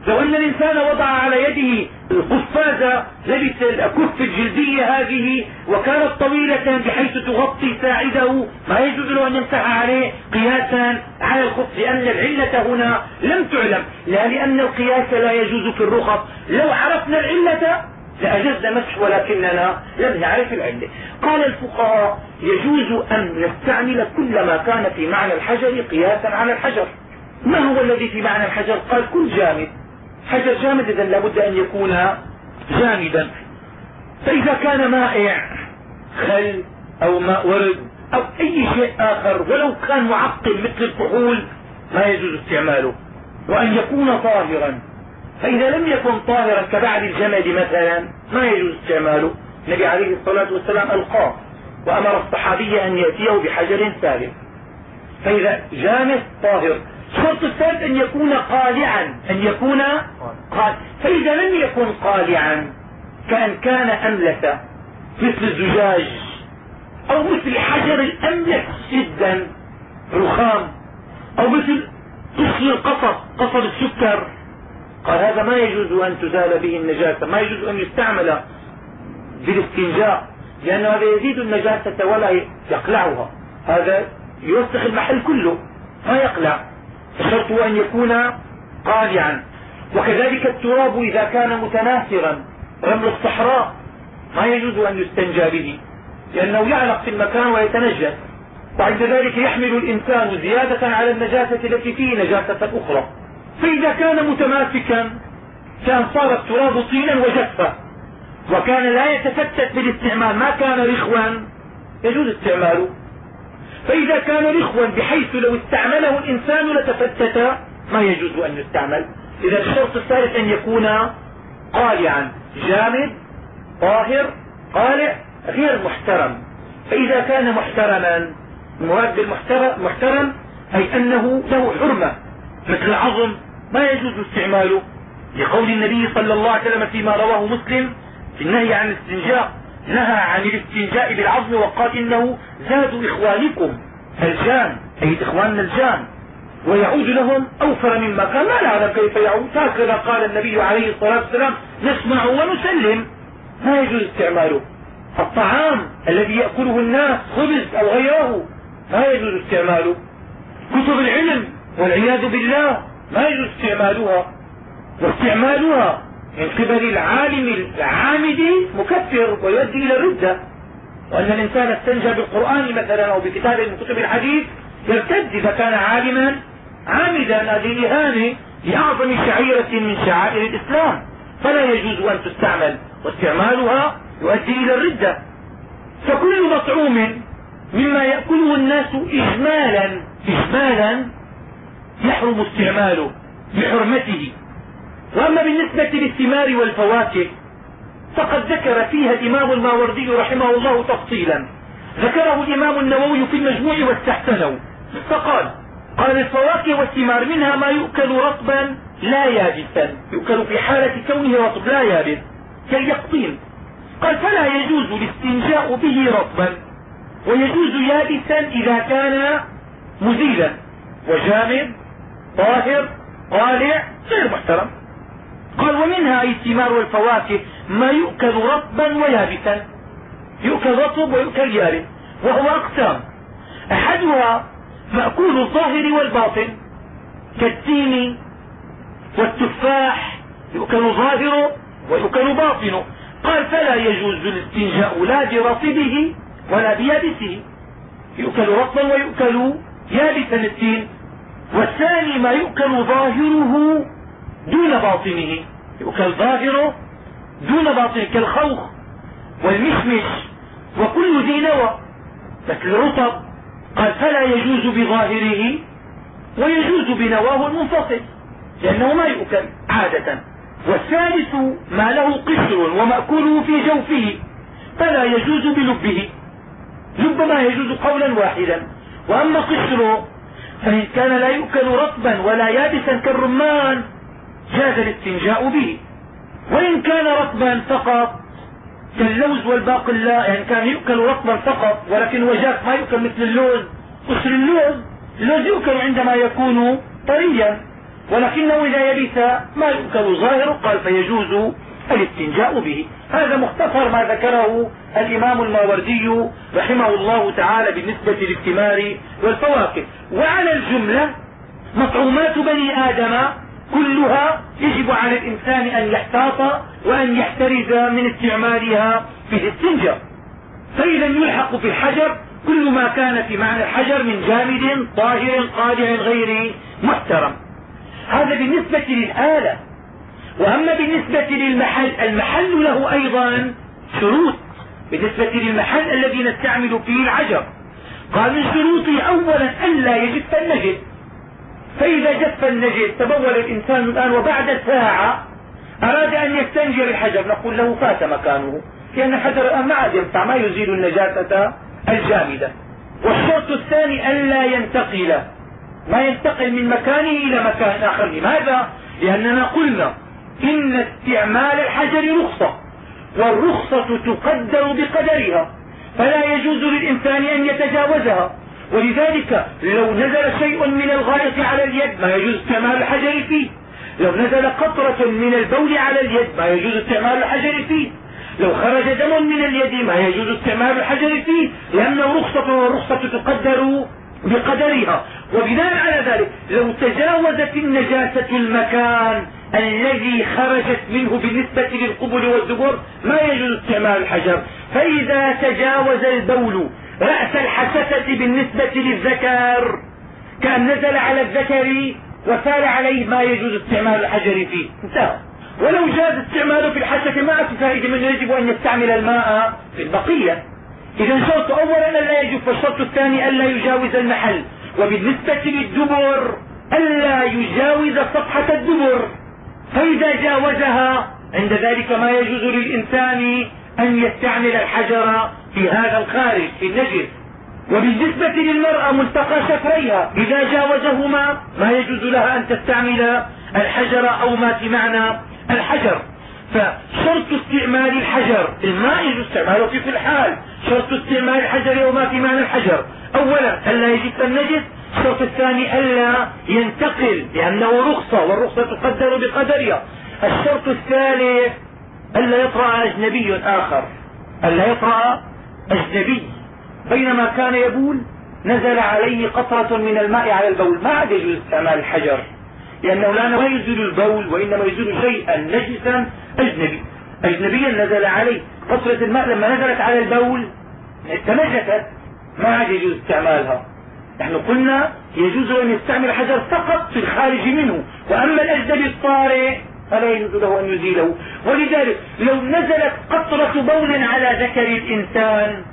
لو أن الإنسان وضع على يده القفازة لبس الكف الجلدية هذه وكانت طويلة بحيث تغطي ساعده ما يجوز له أن يمسح عليه قياسا على الخف لأن العلة هنا لم تعلم. لا لأن القياس لا يجوز في الرخص. لو عرفنا العلة لاجزنا مسح ولكننا لم نعرف العلة. قال الفقهاء يجوز أن نستعمل كل ما كان في معنى الحجر قياسا على الحجر. ما هو الذي في معنى الحجر؟ قال كل جامد. حجر جامد اذا لابد أن يكون جامدا. فإذا كان مائع خل أو ماء ورد أو أي شيء آخر ولو كان معقم مثل الكحول ما يجوز استعماله. وأن يكون طاهرا. فإذا لم يكن طاهرا كبعد الجمد مثلا ما يجوز استعماله. النبي عليه الصلاة والسلام ألقاه وأمر الصحابي أن يأتيه بحجر ثالث فإذا جامد طاهر. الشرط الثالث أن يكون قالعا أن يكون قال فإذا لم يكن قالعا كأن كان املس مثل الزجاج أو مثل حجر الاملس جدا رخام أو مثل قصر القصب قصب السكر. قال هذا ما يجوز أن تزال به النجاسة ما يجوز أن يستعمل بالاستنجاء لأن هذا يزيد النجاسة ولا يقلعها. هذا يوسخ المحل كله ما يقلع. هو أن يكون قالعا وكذلك التراب إذا كان متناثرا رمل الصحراء ما يجوز أن يستنجى به لأنه يعلق في المكان ويتنجس وعند ذلك يحمل الإنسان زيادة على النجاسة التي فيه نجاسة أخرى. فإذا كان متماسكا كان صار التراب طينا وجفا وكان لا يتفتت بالاستعمال ما كان رخوا يجوز استعماله. فإذا كان رخوا بحيث لو استعمله الإنسان لتفتت ما يجوز أن يستعمل. إذا الشرط الثالث أن يكون قالعا جامد طاهر قالع غير محترم. فإذا كان محترما المراد بالمحترم محترم أي أنه له حرمة مثل العظم ما يجوز استعماله. لقول النبي صلى الله عليه وسلم فيما رواه مسلم في النهي عن الاستنجاء نهى عن الاستنجاء بالعظم وقال إنه زاد إخوانكم الجان أي إخواننا الجان ويعود لهم أوفر مما كان لا نعلم كيف يعود؟ هكذا قال النبي عليه الصلاة والسلام نسمع ونسلم. ما يجوز استعماله. الطعام الذي يأكله الناس خبز أو غيره ما يجوز استعماله. كتب العلم والعياذ بالله ما يجوز استعمالها. واستعمالها من قبل العالم العامد مكفر ويؤدي إلى الردة. وأن الإنسان استنجى بالقرآن مثلا أو بكتاب من كتب الحديث يرتد إذا كان عالما عامدا هذه إهانة لأعظم شعيرة من شعائر الإسلام. فلا يجوز أن تستعمل واستعمالها يؤدي إلى الردة. فكل مطعوم مما يأكله الناس اجمالا اجمالا يحرم استعماله بحرمته وأما بالنسبة للثمار والفواكه فقد ذكر فيها الإمام الماوردي رحمه الله تفصيلا. ذكره الإمام النووي في المجموع واستحسنه. فقال قال الفواكه والثمار منها ما يؤكل رطبا لا يابسا. يؤكل في حالة كونه رطب لا يابس. كاليقطين. قال فلا يجوز الاستنجاء به رطبا ويجوز يابسا إذا كان مزيلا. وجامد طاهر قالع غير محترم. قال ومنها اي الثمار والفواكه ما يؤكل رطبا ويابسا. يؤكل رطب ويؤكل يابس وهو أقسام. أحدها مأكول الظاهر والباطن. كالتين والتفاح يؤكل ظاهره ويؤكل باطنه قال فلا يجوز الاستنجاء لا برطبه ولا بيابسه. يؤكل رطبا ويؤكل يابسا التين. والثاني ما يؤكل ظاهره دون باطنه يؤكل ظاهره دون باطنه كالخوخ والمشمش وكل ذي نوى. مثل الرطب قال فلا يجوز بظاهره ويجوز بنواه المنفصل لأنه ما يؤكل عادة. والثالث ما له قشر ومأكوله في جوفه فلا يجوز بلبه. لب ما يجوز قولا واحدا. وأما قشره فإن كان لا يؤكل رطبا ولا يابسا كالرمان جاز الاستنجاء به. وإن كان رطبا فقط كاللوز والباقلاء يعني كان يؤكل رطبا فقط ولكن هو وجاف ما يؤكل مثل اللوز قشر اللوز اللوز يؤكل عندما يكون طريا ولكنه إذا يبس ما يؤكل ظاهره قال فيجوز الاستنجاء به. هذا مختصر ما ذكره الإمام الماوردي رحمه الله تعالى بالنسبة للثمار والفواكه. وعلى الجملة مطعومات بني آدم كلها يجب على الإنسان أن يحتاط وأن يحترز من استعمالها في الاستنجاء. فإذا يلحق في الحجر كل ما كان في معنى الحجر من جامد طاهر قادع غير محترم. هذا بالنسبة للآلة. وأما بالنسبة للمحل المحل له أيضا شروط. بالنسبة للمحل الذي نستعمل فيه العجر قال من شروطه أولا ألا يجف النجس فإذا جف النجس تبول الإنسان الآن وبعد ساعة أراد أن يستنجي بالحجر نقول له فات مكانه لأن الحجر الآن ما عاد ينفع ما يزيل النجاسة الجامدة. والشرط الثاني ألا ينتقل ما ينتقل من مكانه إلى مكان آخر. لماذا؟ لأننا قلنا إن استعمال الحجر رخصة والرخصة تقدر بقدرها فلا يجوز للإنسان أن يتجاوزها. ولذلك لو نزل شيء من الغائط على اليد ما يجوز استعمال الحجر فيه. لو نزل قطرة من البول على اليد ما يجوز استعمال الحجر فيه. لو خرج دم من اليد ما يجوز استعمال الحجر فيه لأنه رخصة والرخصة تقدر بقدرها. وبناء على ذلك لو تجاوزت النجاسة المكان الذي خرجت منه بالنسبة للقبل والدبر ما يجوز استعمال الحجر. فإذا تجاوز البول رأس الحساسة بالنسبة للذكر كأن نزل على الذكر وسال عليه ما يجوز استعمال الحجر فيه. انتهى. ولو جاز استعماله في الحشة ما فائدة منه يجب أن يستعمل الماء في البقية. إذا شرط أولا ألا يجب والشرط الثاني ألا يجاوز المحل. وبالنسبة للدبر ألا يجاوز صفحة الدبر. فإذا جاوزها عند ذلك ما يجوز للإنسان أن يستعمل الحجر في هذا الخارج في النجس وبالنسبة للمرأة ملتقى شفريها. إذا جاوزهما ما يجوز لها أن تستعمل الحجر أو ما في معنى الحجر. فشرط استعمال الحجر الماء يجوز استعماله في كل حال. شرط استعمال الحجر أو ما في معنى الحجر. أولا ألا يجف النجس الشرط الثاني ألا ينتقل لأنه رخصة والرخصة تقدر بقدرها. الشرط الثالث ألا يطرأ أجنبي آخر. ألا يطرأ أجنبي بينما كان يبول نزل عليه قطرة من الماء على البول. ما عاد يجوز استعمال الحجر لأنه لا يزيل البول وإنما يزيل شيئا نجسا أجنبي. أجنبيا نزل عليه قطرة الماء. لما نزلت على البول تنجست ما عاد يجوز استعمالها. نحن قلنا يجوز أن يستعمل الحجر فقط في الخارج منه. وأما الأجنبي الطارئ فلا يجوز له أن يزيله. ولذلك لو نزلت قطرة بول على ذكر الإنسان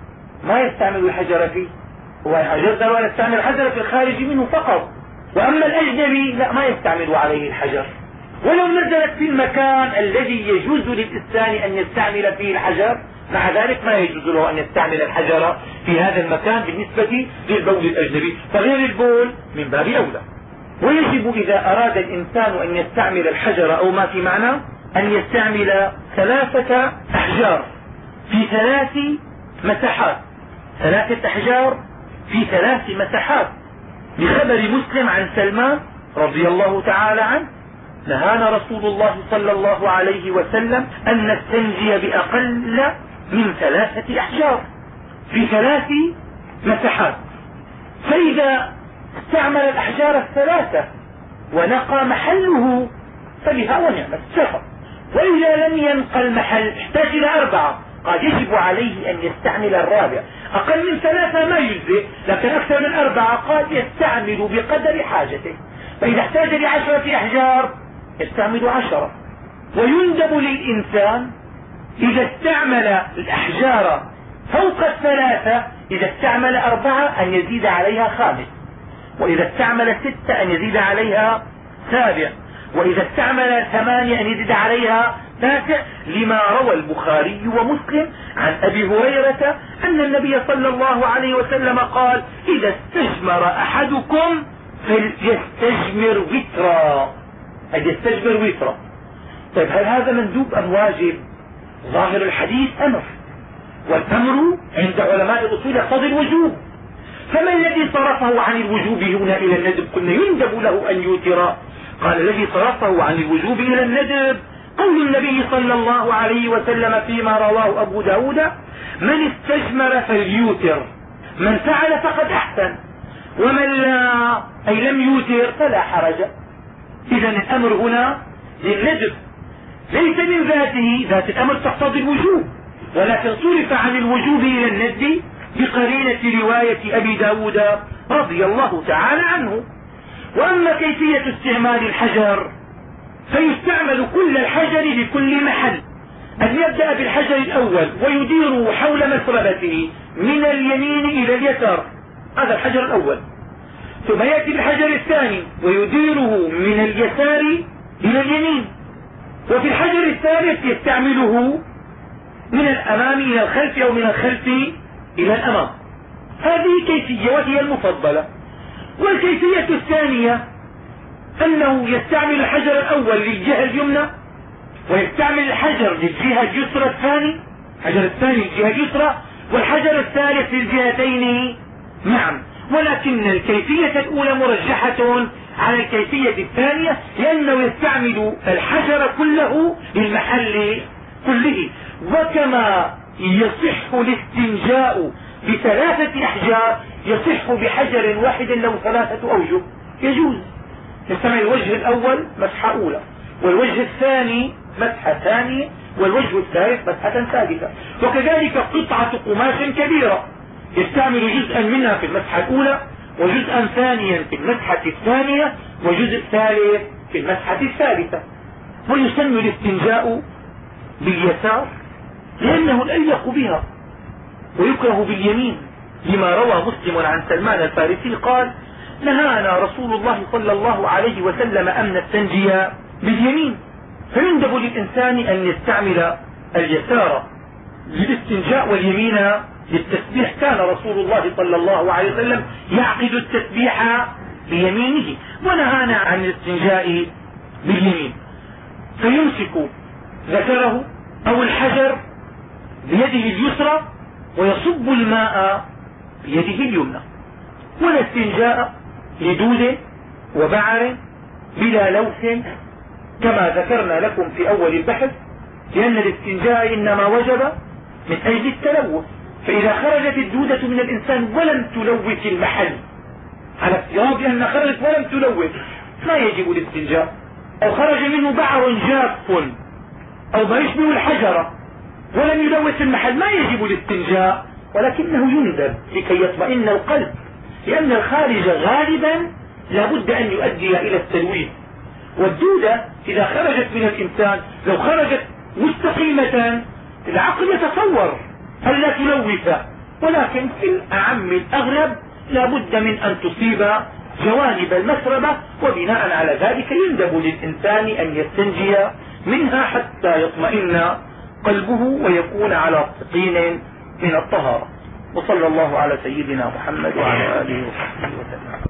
ما يستعمل الحجر فيه. هو يجوز أن يستعمل الحجر في الخارج منه فقط. وأما الأجنبي لا ما يستعمل عليه الحجر. ولو نزلت في المكان الذي يجوز للإنسان أن يستعمل فيه الحجر مع ذلك ما يجوز له أن يستعمل الحجر في هذا المكان بالنسبة للبول الأجنبي. فغير البول من باب أولى. ويجب إذا أراد الإنسان أن يستعمل الحجر أو ما في معنى أن يستعمل ثلاثة أحجار في ثلاث مساحات. ثلاثة أحجار في ثلاث مساحات. بخبر مسلم عن سلمان رضي الله تعالى عنه نهانا رسول الله صلى الله عليه وسلم أن نستنجي بأقل من ثلاثة أحجار في ثلاث مساحات. فإذا استعمل الأحجار الثلاثة ونقى محله فبها ونعمت. سقط وإذا لم ينقى المحل احتاج إلى أربعة. قد يجب عليه أن يستعمل الرابع. أقل من ثلاثة ما يجزئ لكن أكثر من أربعة قد يستعمل بقدر حاجته. فإذا احتاج لعشرة أحجار يستعمل عشرة. ويندب للإنسان إذا استعمل الأحجار فوق الثلاثة إذا استعمل أربعة أن يزيد عليها خامس. وإذا استعمل ستة أن يزيد عليها سابع. وإذا استعمل ثمانية أن يزيد عليها تاسع لما روى البخاري ومسلم عن أبي هريرة أن النبي صلى الله عليه وسلم قال إذا استجمر أحدكم فليستجمر وترا. أي يستجمر وترا. طيب هل هذا مندوب أم واجب؟ ظاهر الحديث أمر. والأمر عند علماء الأصول يقتضي الوجوب. فما الذي صرفه عن الوجوب هنا إلى الندب؟ قلنا يندب له أن يوتر. قال الذي صرفه عن الوجوب إلى الندب. قول النبي صلى الله عليه وسلم فيما رواه أبو ب داود من استجمر فليوتر من فعل فقد أحسن ومن لا أي لم يوتر فلا حرج. إذا الأمر هنا للندب ليس من ذاته ذات الأمر تقتضي الوجوب ولكن صرف عن الوجوب إلى الندب بقرينة رواية أبي ب داود رضي الله تعالى عنه. وأما كيفية استعمال الحجر فيستعمل كل الحجر لكل محل. أن يبدأ بالحجر الأول ويديره حول مسربته من اليمين إلى اليسار. هذا الحجر الأول. ثم يأتي بالحجر الثاني ويديره من اليسار إلى اليمين. وفي الحجر الثالث يستعمله من الأمام إلى الخلف أو من الخلف إلى الأمام. هذه كيفية وهي المفضلة. والكيفية الثانية أنه يستعمل الحجر الأول للجهة اليمنى ويستعمل الحجر للجهة اليسرى الثاني الحجر الثاني للجهة اليسرى والحجر الثالث للجهتين. معا ولكن الكيفية الأولى مرجحة على الكيفية الثانية لأنه يستعمل الحجر كله للمحل كله. وكما يصح الاستنجاء بثلاثة أحجار يصح بحجر واحد له ثلاثة أوجه. يجوز. يستعمل الوجه الأول مسحة أولى والوجه الثاني مسحة ثانية والوجه الثالث مسحة ثالثة. وكذلك قطعة قماش كبيرة. يستعمل جزءا منها في المسحة الأولى وجزءا ثانيا في المسحة الثانية وجزء ثالث في المسحة الثالثة. ويسن الاستنجاء باليسار لأنه الأليق بها. ويكره باليمين لما روى مسلم عن سلمان الفارسي قال نهانا رسول الله صلى الله عليه وسلم أن نستنجي باليمين فيندب للإنسان أن يستعمل اليسار للاستنجاء واليمين للتسبيح. كان رسول الله صلى الله عليه وسلم يعقد التسبيح بيمينه ونهانا عن الاستنجاء باليمين. فيمسك ذكره أو الحجر بيده اليسرى ويصب الماء بيده اليمنى. ولا استنجاء لدود وبعر بلا لوث كما ذكرنا لكم في أول البحث لأن الاستنجاء إنما وجب من أجل التلوث. فإذا خرجت الدودة من الإنسان ولم تلوث المحل على افتراض أن خرجت ولم تلوث ما يجب الاستنجاء؟ أو خرج منه بعر جاف أو ما يشبه الحجرة. ولم يلوث المحل ما يجب الاستنجاء ولكنه يندب لكي يطمئن القلب لأن الخارج غالبا لا بد أن يؤدي إلى التلويث والدودة إذا خرجت من الإنسان لو خرجت مستقيمة العقل يتصور ألا تلوث؟ ولكن في الأعم الأغلب لا بد من أن تصيب جوانب المسربة وبناء على ذلك يندب للإنسان أن يستنجي منها حتى يطمئن قلبه ويكون على يقين من الطهارة. وصلى الله على سيدنا محمد وعلى آله وصحبه وسلم.